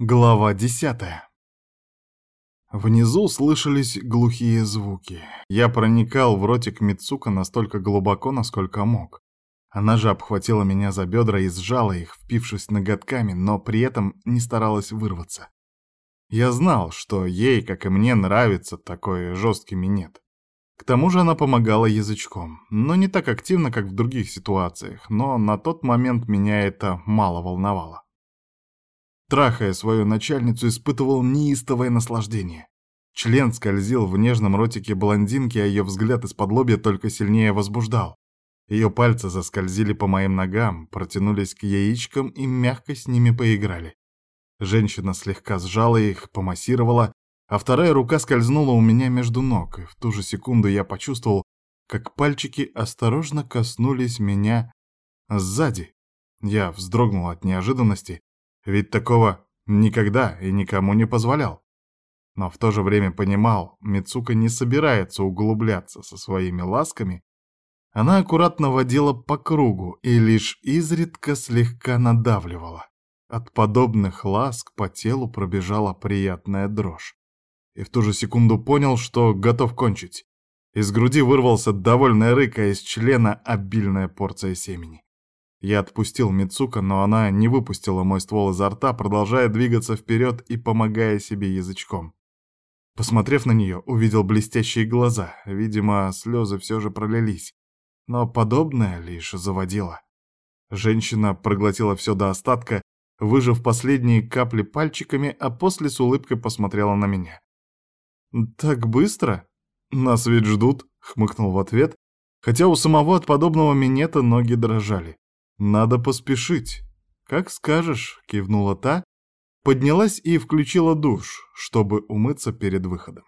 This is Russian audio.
Глава десятая. Внизу слышались глухие звуки. Я проникал в ротик Мицука настолько глубоко, насколько мог. Она же обхватила меня за бедра и сжала их, впившись ноготками, но при этом не старалась вырваться. Я знал, что ей, как и мне, нравится такой жесткий минет. К тому же она помогала язычком, но не так активно, как в других ситуациях, но на тот момент меня это мало волновало. Трахая свою начальницу, испытывал неистовое наслаждение. Член скользил в нежном ротике блондинки, а ее взгляд из-под лобья только сильнее возбуждал. Ее пальцы заскользили по моим ногам, протянулись к яичкам и мягко с ними поиграли. Женщина слегка сжала их, помассировала, а вторая рука скользнула у меня между ног, и в ту же секунду я почувствовал, как пальчики осторожно коснулись меня сзади. Я вздрогнул от неожиданности, ведь такого никогда и никому не позволял. Но в то же время понимал, Мицука не собирается углубляться со своими ласками. Она аккуратно водила по кругу и лишь изредка слегка надавливала. От подобных ласк по телу пробежала приятная дрожь. И в ту же секунду понял, что готов кончить. Из груди вырвался довольный рык, а из члена обильная порция семени. Я отпустил Мицука, но она не выпустила мой ствол изо рта, продолжая двигаться вперед и помогая себе язычком. Посмотрев на нее, увидел блестящие глаза. Видимо, слезы все же пролились. Но подобное лишь заводило. Женщина проглотила все до остатка, выжав последние капли пальчиками, а после с улыбкой посмотрела на меня. «Так быстро? Нас ведь ждут», — хмыкнул в ответ, хотя у самого от подобного минета ноги дрожали. «Надо поспешить». «Как скажешь», — кивнула та, поднялась и включила душ, чтобы умыться перед выходом.